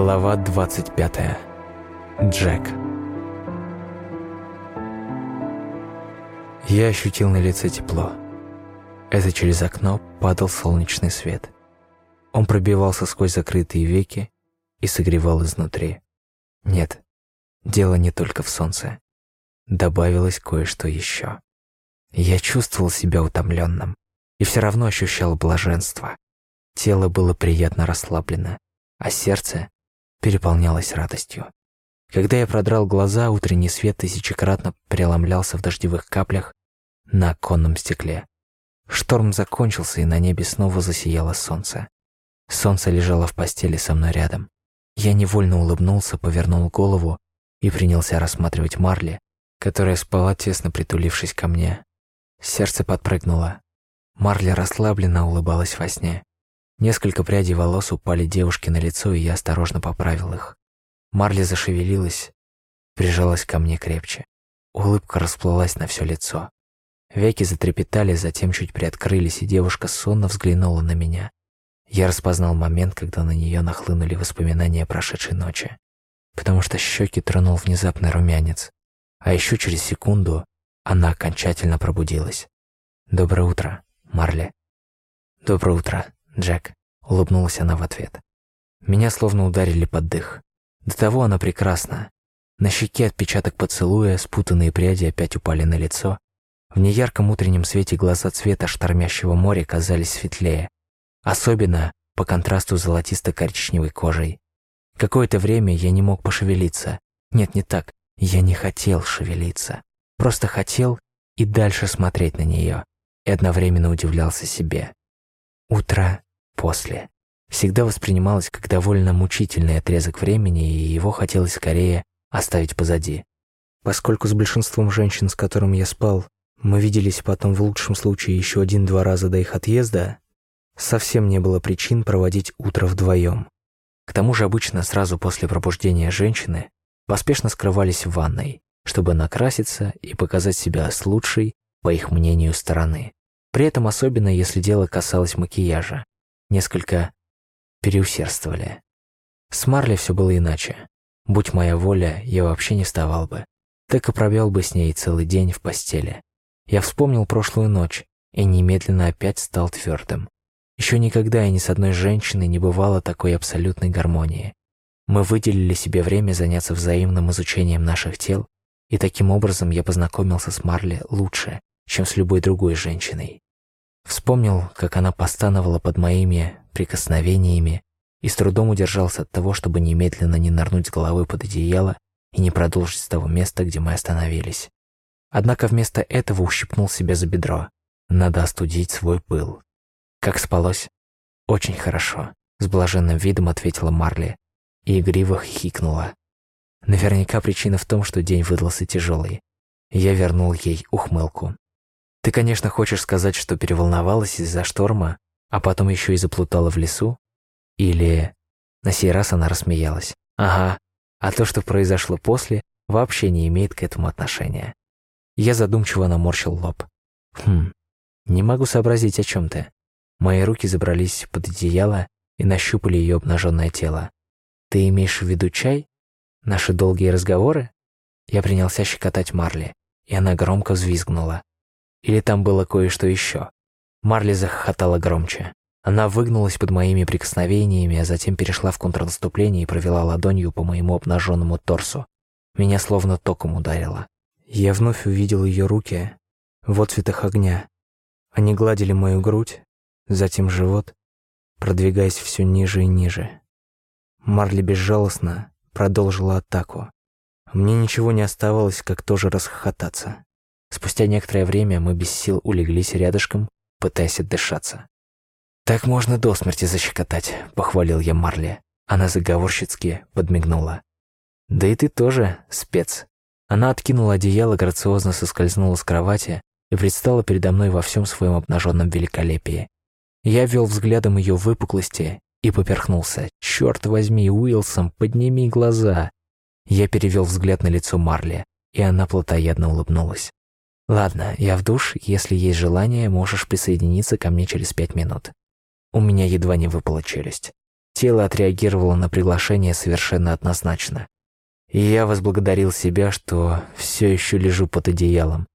Глава 25. Джек. Я ощутил на лице тепло. Это через окно падал солнечный свет. Он пробивался сквозь закрытые веки и согревал изнутри. Нет, дело не только в солнце. Добавилось кое-что еще. Я чувствовал себя утомленным и все равно ощущал блаженство. Тело было приятно расслаблено, а сердце переполнялась радостью. Когда я продрал глаза, утренний свет тысячекратно преломлялся в дождевых каплях на оконном стекле. Шторм закончился, и на небе снова засияло солнце. Солнце лежало в постели со мной рядом. Я невольно улыбнулся, повернул голову и принялся рассматривать Марли, которая спала тесно притулившись ко мне. Сердце подпрыгнуло. Марли расслабленно улыбалась во сне. Несколько прядей волос упали девушке на лицо, и я осторожно поправил их. Марли зашевелилась, прижалась ко мне крепче. Улыбка расплылась на все лицо. Веки затрепетали, затем чуть приоткрылись, и девушка сонно взглянула на меня. Я распознал момент, когда на нее нахлынули воспоминания прошедшей ночи, потому что щеки тронул внезапный румянец, а еще через секунду она окончательно пробудилась. «Доброе утро, Марли». «Доброе утро», Джек», — улыбнулась она в ответ. Меня словно ударили под дых. До того она прекрасна. На щеке отпечаток поцелуя, спутанные пряди опять упали на лицо. В неярком утреннем свете глаза цвета штормящего моря казались светлее. Особенно по контрасту золотисто-коричневой кожей. Какое-то время я не мог пошевелиться. Нет, не так. Я не хотел шевелиться. Просто хотел и дальше смотреть на нее. И одновременно удивлялся себе. Утро после всегда воспринималось как довольно мучительный отрезок времени, и его хотелось скорее оставить позади. Поскольку с большинством женщин, с которыми я спал, мы виделись потом в лучшем случае еще один-два раза до их отъезда, совсем не было причин проводить утро вдвоем. К тому же обычно сразу после пробуждения женщины поспешно скрывались в ванной, чтобы накраситься и показать себя с лучшей, по их мнению, стороны. При этом особенно, если дело касалось макияжа несколько переусердствовали. С Марли все было иначе. Будь моя воля, я вообще не вставал бы. Так и провел бы с ней целый день в постели. Я вспомнил прошлую ночь и немедленно опять стал твердым. Еще никогда и ни с одной женщиной не бывало такой абсолютной гармонии. Мы выделили себе время заняться взаимным изучением наших тел, и таким образом я познакомился с Марли лучше, чем с любой другой женщиной. Вспомнил, как она постановала под моими прикосновениями и с трудом удержался от того, чтобы немедленно не нырнуть головой под одеяло и не продолжить с того места, где мы остановились. Однако вместо этого ущипнул себя за бедро. Надо остудить свой пыл. Как спалось? Очень хорошо, с блаженным видом ответила Марли и игриво хихикнула. Наверняка причина в том, что день выдался тяжелый. Я вернул ей ухмылку. Ты, конечно, хочешь сказать, что переволновалась из-за шторма, а потом еще и заплутала в лесу? Или... На сей раз она рассмеялась. Ага, а то, что произошло после, вообще не имеет к этому отношения. Я задумчиво наморщил лоб. Хм, не могу сообразить, о чем ты. Мои руки забрались под одеяло и нащупали ее обнаженное тело. Ты имеешь в виду чай? Наши долгие разговоры? Я принялся щекотать Марли, и она громко взвизгнула. Или там было кое-что еще? Марли захохотала громче. Она выгнулась под моими прикосновениями, а затем перешла в контрнаступление и провела ладонью по моему обнаженному торсу. Меня словно током ударило. Я вновь увидел ее руки в отцветах огня. Они гладили мою грудь, затем живот, продвигаясь все ниже и ниже. Марли безжалостно продолжила атаку. Мне ничего не оставалось, как тоже расхохотаться. Спустя некоторое время мы без сил улеглись рядышком, пытаясь отдышаться. «Так можно до смерти защекотать», — похвалил я Марли. Она заговорщицки подмигнула. «Да и ты тоже спец». Она откинула одеяло, грациозно соскользнула с кровати и предстала передо мной во всем своем обнаженном великолепии. Я вел взглядом ее выпуклости и поперхнулся. «Черт возьми, Уилсон, подними глаза!» Я перевел взгляд на лицо Марли, и она плотоядно улыбнулась. Ладно, я в душ, если есть желание, можешь присоединиться ко мне через пять минут. У меня едва не выпала челюсть. Тело отреагировало на приглашение совершенно однозначно. И я возблагодарил себя, что все еще лежу под одеялом.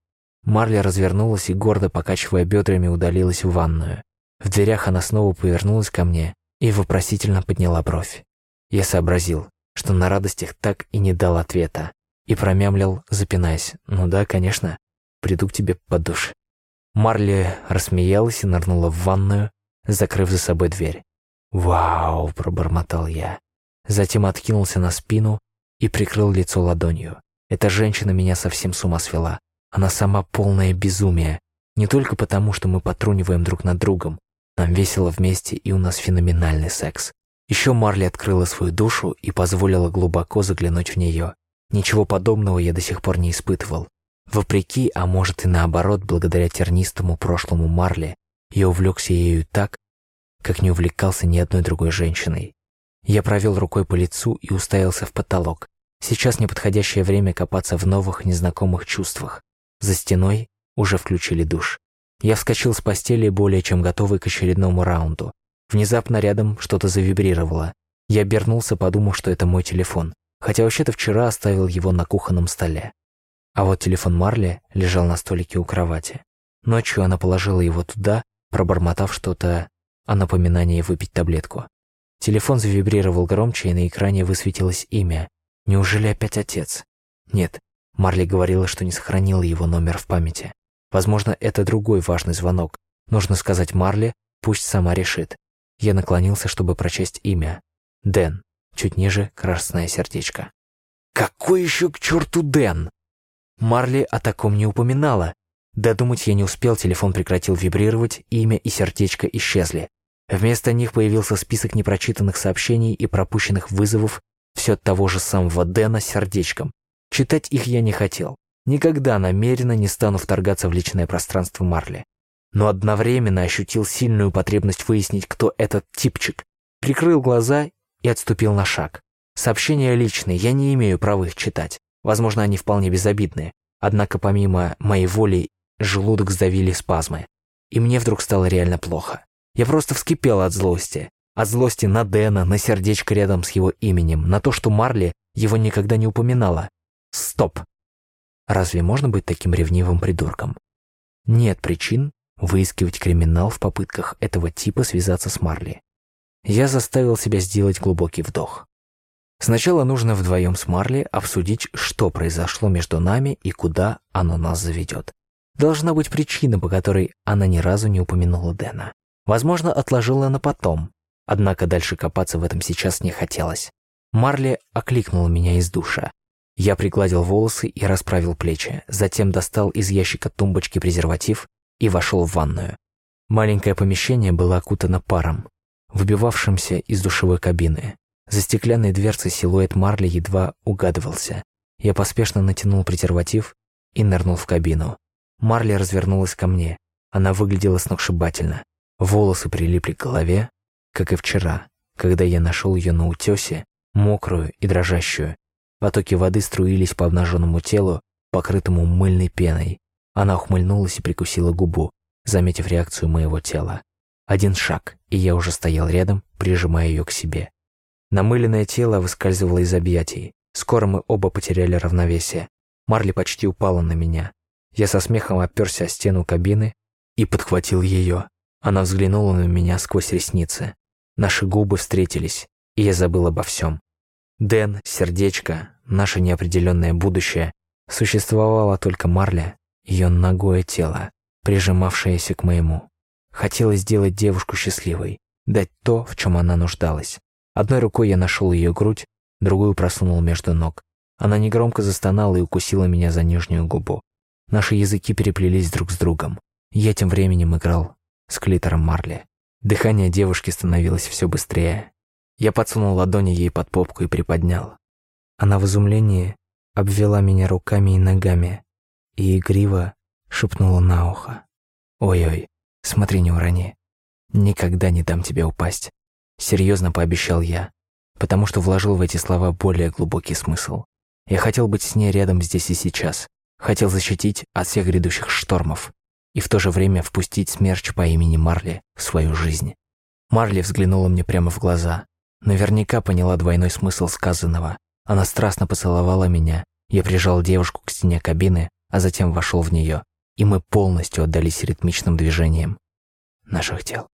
Марли развернулась и, гордо покачивая бедрами, удалилась в ванную. В дверях она снова повернулась ко мне и вопросительно подняла бровь. Я сообразил, что на радостях так и не дал ответа, и промямлил, запинаясь. «Ну да, конечно, приду к тебе под душ». Марли рассмеялась и нырнула в ванную, закрыв за собой дверь. «Вау!» – пробормотал я. Затем откинулся на спину и прикрыл лицо ладонью. Эта женщина меня совсем с ума свела. Она сама полное безумие. Не только потому, что мы потруниваем друг над другом. Нам весело вместе, и у нас феноменальный секс. Еще Марли открыла свою душу и позволила глубоко заглянуть в нее. Ничего подобного я до сих пор не испытывал. Вопреки, а может и наоборот, благодаря тернистому прошлому Марли, я увлекся ею так, как не увлекался ни одной другой женщиной. Я провел рукой по лицу и уставился в потолок. Сейчас неподходящее время копаться в новых, незнакомых чувствах. За стеной уже включили душ. Я вскочил с постели, более чем готовый к очередному раунду. Внезапно рядом что-то завибрировало. Я обернулся, подумав, что это мой телефон, хотя вообще-то вчера оставил его на кухонном столе. А вот телефон Марли лежал на столике у кровати. Ночью она положила его туда, пробормотав что-то о напоминании выпить таблетку. Телефон завибрировал громче, и на экране высветилось имя. Неужели опять отец? Нет, Марли говорила, что не сохранила его номер в памяти. Возможно, это другой важный звонок. Нужно сказать Марли, пусть сама решит. Я наклонился, чтобы прочесть имя. Дэн. Чуть ниже красное сердечко. Какой еще к черту Дэн? Марли о таком не упоминала. Додумать я не успел, телефон прекратил вибрировать, имя и сердечко исчезли. Вместо них появился список непрочитанных сообщений и пропущенных вызовов все от того же самого Дэна сердечком. Читать их я не хотел. Никогда намеренно не стану вторгаться в личное пространство Марли. Но одновременно ощутил сильную потребность выяснить, кто этот типчик. Прикрыл глаза и отступил на шаг. Сообщения личные, я не имею права их читать. Возможно, они вполне безобидные. Однако помимо моей воли Желудок сдавили спазмы. И мне вдруг стало реально плохо. Я просто вскипел от злости. От злости на Дэна, на сердечко рядом с его именем, на то, что Марли его никогда не упоминала. Стоп. Разве можно быть таким ревнивым придурком? Нет причин выискивать криминал в попытках этого типа связаться с Марли. Я заставил себя сделать глубокий вдох. Сначала нужно вдвоем с Марли обсудить, что произошло между нами и куда оно нас заведет. Должна быть причина, по которой она ни разу не упомянула Дэна. Возможно, отложила на потом. Однако дальше копаться в этом сейчас не хотелось. Марли окликнула меня из душа. Я пригладил волосы и расправил плечи, затем достал из ящика тумбочки презерватив и вошел в ванную. Маленькое помещение было окутано паром, выбивавшимся из душевой кабины. За стеклянной дверцей силуэт Марли едва угадывался. Я поспешно натянул презерватив и нырнул в кабину. Марли развернулась ко мне. Она выглядела сногсшибательно. Волосы прилипли к голове, как и вчера, когда я нашел ее на утесе, мокрую и дрожащую. Потоки воды струились по обнаженному телу, покрытому мыльной пеной. Она ухмыльнулась и прикусила губу, заметив реакцию моего тела. Один шаг, и я уже стоял рядом, прижимая ее к себе. Намыленное тело выскальзывало из объятий. Скоро мы оба потеряли равновесие. Марли почти упала на меня. Я со смехом оперся о стену кабины и подхватил ее. Она взглянула на меня сквозь ресницы. Наши губы встретились, и я забыл обо всем. Дэн, сердечко, наше неопределенное будущее. Существовало только Марля, ее ногое тело, прижимавшееся к моему. Хотелось сделать девушку счастливой, дать то, в чем она нуждалась. Одной рукой я нашел ее грудь, другую просунул между ног. Она негромко застонала и укусила меня за нижнюю губу. Наши языки переплелись друг с другом. Я тем временем играл с клитором Марли. Дыхание девушки становилось все быстрее. Я подсунул ладони ей под попку и приподнял. Она в изумлении обвела меня руками и ногами и игриво шепнула на ухо. «Ой-ой, смотри, не урони. Никогда не дам тебе упасть». Серьезно пообещал я, потому что вложил в эти слова более глубокий смысл. Я хотел быть с ней рядом здесь и сейчас, хотел защитить от всех грядущих штормов и в то же время впустить смерч по имени Марли в свою жизнь. Марли взглянула мне прямо в глаза. Наверняка поняла двойной смысл сказанного. Она страстно поцеловала меня, я прижал девушку к стене кабины, а затем вошел в нее, и мы полностью отдались ритмичным движениям наших тел.